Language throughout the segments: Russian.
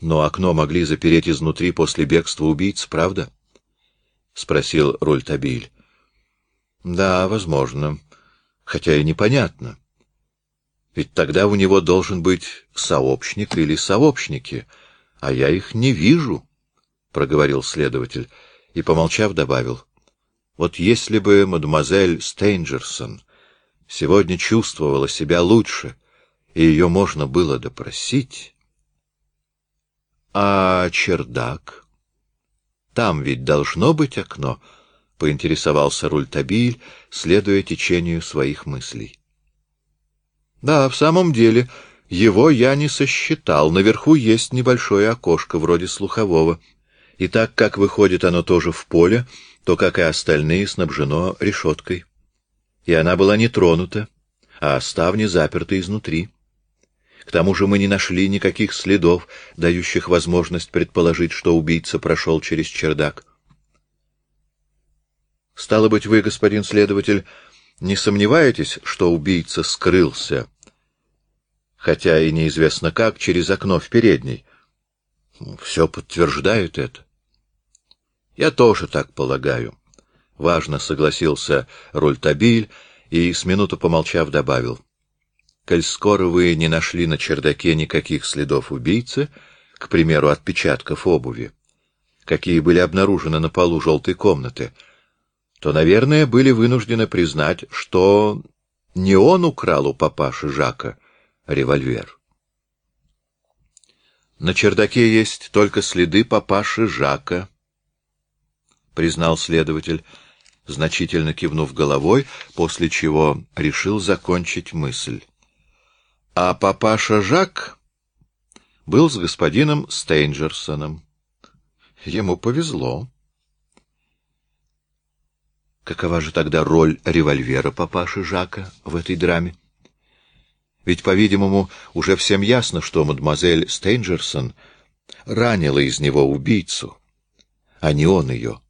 Но окно могли запереть изнутри после бегства убийц, правда? — спросил Рультабиль. — Да, возможно. Хотя и непонятно. Ведь тогда у него должен быть сообщник или сообщники, а я их не вижу, — проговорил следователь и, помолчав, добавил. — Вот если бы мадемуазель Стейнджерсон сегодня чувствовала себя лучше, и ее можно было допросить... А чердак? Там ведь должно быть окно, — поинтересовался Рультабиль, следуя течению своих мыслей. Да, в самом деле, его я не сосчитал. Наверху есть небольшое окошко, вроде слухового. И так как выходит оно тоже в поле, то, как и остальные, снабжено решеткой. И она была не тронута, а ставни заперты изнутри. К тому же мы не нашли никаких следов, дающих возможность предположить, что убийца прошел через чердак. Стало быть, вы, господин следователь, не сомневаетесь, что убийца скрылся, хотя и неизвестно как, через окно в передней? Все подтверждает это. Я тоже так полагаю. Важно согласился Рультабиль и, с минуту помолчав, добавил коль скоро вы не нашли на чердаке никаких следов убийцы, к примеру, отпечатков обуви, какие были обнаружены на полу желтой комнаты, то, наверное, были вынуждены признать, что не он украл у папаши Жака револьвер. На чердаке есть только следы папаши Жака, признал следователь, значительно кивнув головой, после чего решил закончить мысль. А папаша Жак был с господином Стейнджерсоном. Ему повезло. Какова же тогда роль револьвера папаши Жака в этой драме? Ведь, по-видимому, уже всем ясно, что мадемуазель Стейнджерсон ранила из него убийцу, а не он ее.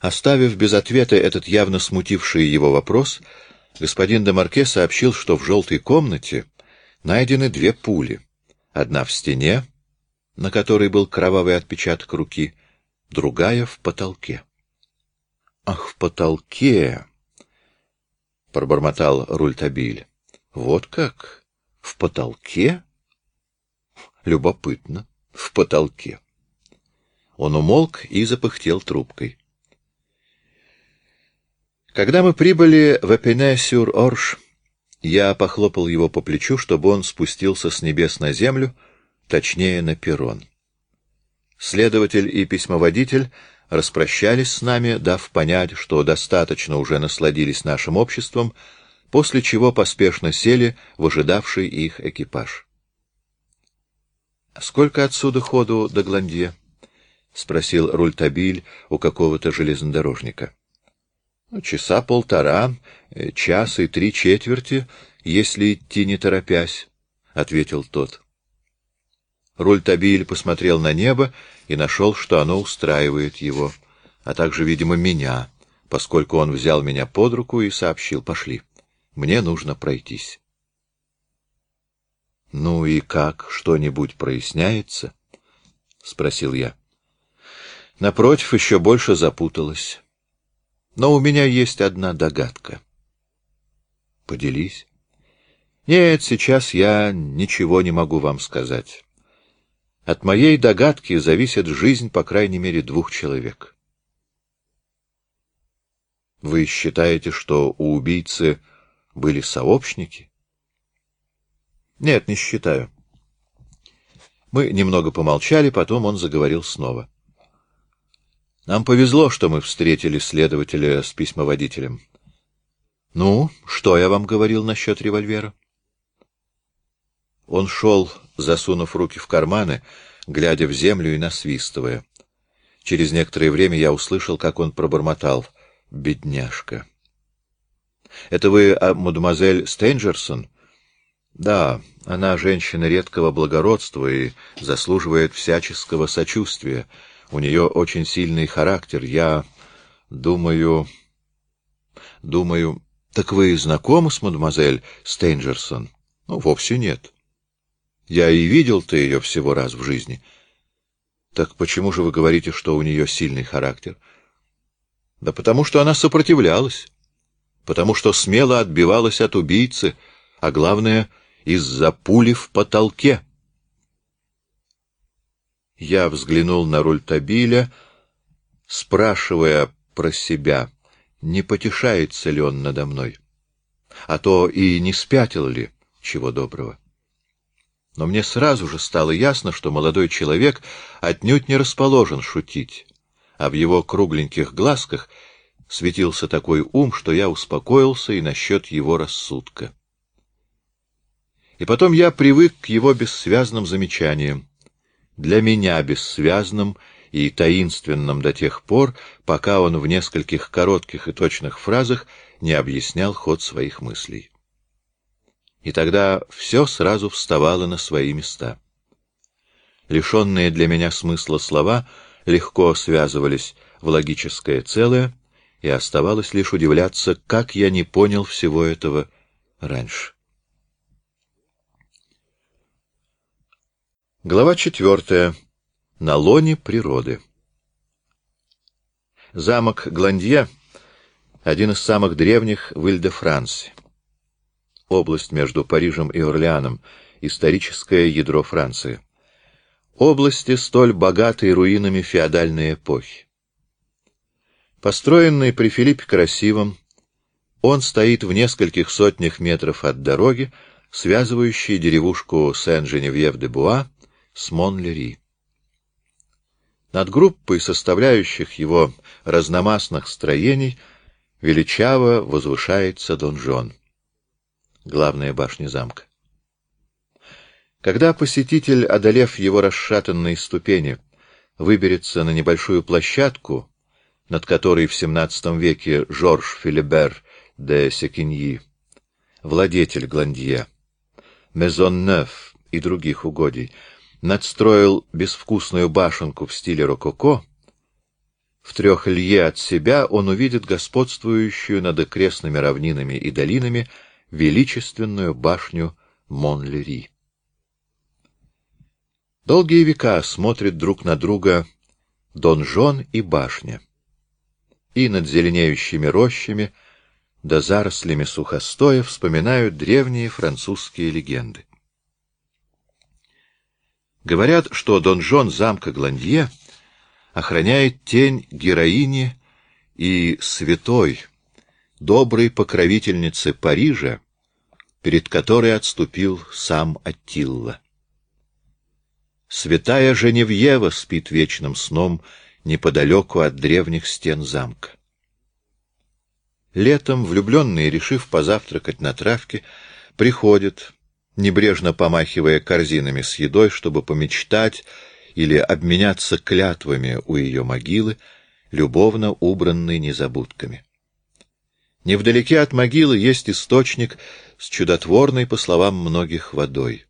Оставив без ответа этот явно смутивший его вопрос, господин де Марке сообщил, что в желтой комнате найдены две пули. Одна в стене, на которой был кровавый отпечаток руки, другая в потолке. — Ах, в потолке! — пробормотал Рультабиль. — Вот как? В потолке? Любопытно. В потолке. Он умолк и запыхтел трубкой. Когда мы прибыли в Эпене-сюр-Орш, я похлопал его по плечу, чтобы он спустился с небес на землю, точнее, на перрон. Следователь и письмоводитель распрощались с нами, дав понять, что достаточно уже насладились нашим обществом, после чего поспешно сели в ожидавший их экипаж. — Сколько отсюда ходу до Гландье? — спросил Рультабиль у какого-то железнодорожника. — часа полтора, э, час и три четверти, если идти не торопясь, — ответил тот. Рультабиль посмотрел на небо и нашел, что оно устраивает его, а также, видимо, меня, поскольку он взял меня под руку и сообщил, пошли, мне нужно пройтись. — Ну и как, что-нибудь проясняется? — спросил я. Напротив, еще больше запуталась. Но у меня есть одна догадка. Поделись. Нет, сейчас я ничего не могу вам сказать. От моей догадки зависит жизнь, по крайней мере, двух человек. Вы считаете, что у убийцы были сообщники? Нет, не считаю. Мы немного помолчали, потом он заговорил снова. — нам повезло, что мы встретили следователя с письмоводителем. Ну, что я вам говорил насчет револьвера? Он шел, засунув руки в карманы, глядя в землю и насвистывая. Через некоторое время я услышал, как он пробормотал. «Бедняжка». «Это вы, а, мадемуазель Стейнджерсон?» «Да, она женщина редкого благородства и заслуживает всяческого сочувствия». У нее очень сильный характер. Я думаю... Думаю... Так вы знакомы с мадемуазель Стейнджерсон? Ну, вовсе нет. Я и видел-то ее всего раз в жизни. Так почему же вы говорите, что у нее сильный характер? Да потому что она сопротивлялась, потому что смело отбивалась от убийцы, а главное, из-за пули в потолке. Я взглянул на руль Табиля, спрашивая про себя, не потешается ли он надо мной, а то и не спятил ли, чего доброго. Но мне сразу же стало ясно, что молодой человек отнюдь не расположен шутить, а в его кругленьких глазках светился такой ум, что я успокоился и насчет его рассудка. И потом я привык к его бессвязным замечаниям, для меня бессвязным и таинственным до тех пор, пока он в нескольких коротких и точных фразах не объяснял ход своих мыслей. И тогда все сразу вставало на свои места. Лишенные для меня смысла слова легко связывались в логическое целое, и оставалось лишь удивляться, как я не понял всего этого раньше. Глава четвертая. На лоне природы. Замок Гландье — один из самых древних в Иль-де-Франсе. Область между Парижем и Орлеаном, историческое ядро Франции. Области, столь богатые руинами феодальной эпохи. Построенный при Филиппе Красивом, он стоит в нескольких сотнях метров от дороги, связывающей деревушку Сен-Женевьев-де-Буа с Монлери. Над группой составляющих его разномастных строений величаво возвышается донжон, главная башня замка. Когда посетитель, одолев его расшатанные ступени, выберется на небольшую площадку, над которой в XVII веке Жорж Филибер де Секиньи, владетель Гландье, Мезоннеф и других угодий, надстроил безвкусную башенку в стиле рококо, в трех лье от себя он увидит господствующую над окрестными равнинами и долинами величественную башню Монлери. Долгие века смотрят друг на друга донжон и башня, и над зеленеющими рощами да зарослями сухостоя вспоминают древние французские легенды. Говорят, что донжон замка Гландье охраняет тень героини и святой, доброй покровительницы Парижа, перед которой отступил сам Аттилла. Святая Женевьева спит вечным сном неподалеку от древних стен замка. Летом влюбленные, решив позавтракать на травке, приходят, небрежно помахивая корзинами с едой, чтобы помечтать или обменяться клятвами у ее могилы, любовно убранной незабудками. Невдалеке от могилы есть источник с чудотворной, по словам многих, водой.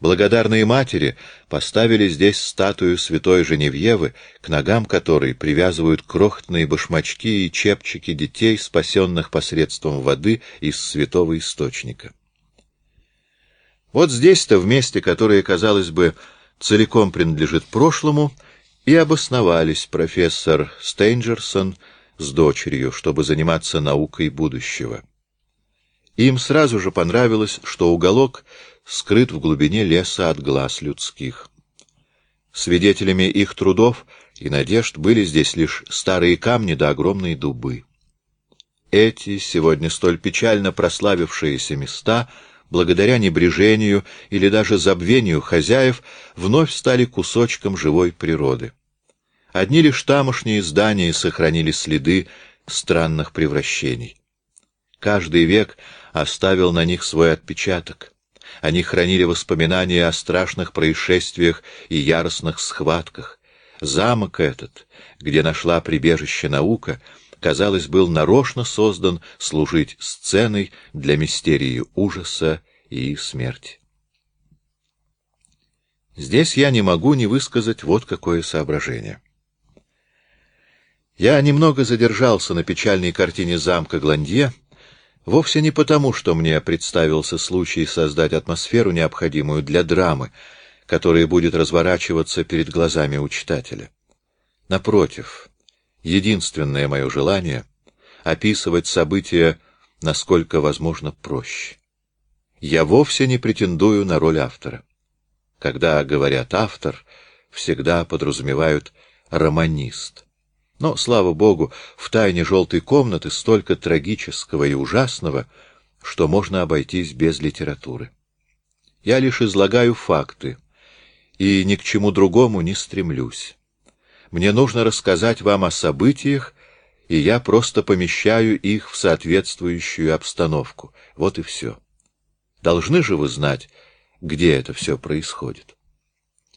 Благодарные матери поставили здесь статую святой Женевьевы, к ногам которой привязывают крохотные башмачки и чепчики детей, спасенных посредством воды из святого источника. Вот здесь-то, в месте, которое, казалось бы, целиком принадлежит прошлому, и обосновались профессор Стейнджерсон с дочерью, чтобы заниматься наукой будущего. Им сразу же понравилось, что уголок скрыт в глубине леса от глаз людских. Свидетелями их трудов и надежд были здесь лишь старые камни да огромные дубы. Эти, сегодня столь печально прославившиеся места — благодаря небрежению или даже забвению хозяев, вновь стали кусочком живой природы. Одни лишь тамошние здания сохранили следы странных превращений. Каждый век оставил на них свой отпечаток. Они хранили воспоминания о страшных происшествиях и яростных схватках. Замок этот, где нашла прибежище наука, казалось, был нарочно создан служить сценой для мистерии ужаса и смерти. Здесь я не могу не высказать вот какое соображение. Я немного задержался на печальной картине замка Гландье, Вовсе не потому, что мне представился случай создать атмосферу, необходимую для драмы, которая будет разворачиваться перед глазами у читателя. Напротив, единственное мое желание — описывать события, насколько возможно, проще. Я вовсе не претендую на роль автора. Когда говорят «автор», всегда подразумевают «романист». Но, слава богу, в тайне желтой комнаты столько трагического и ужасного, что можно обойтись без литературы. Я лишь излагаю факты, и ни к чему другому не стремлюсь. Мне нужно рассказать вам о событиях, и я просто помещаю их в соответствующую обстановку. Вот и все. Должны же вы знать, где это все происходит.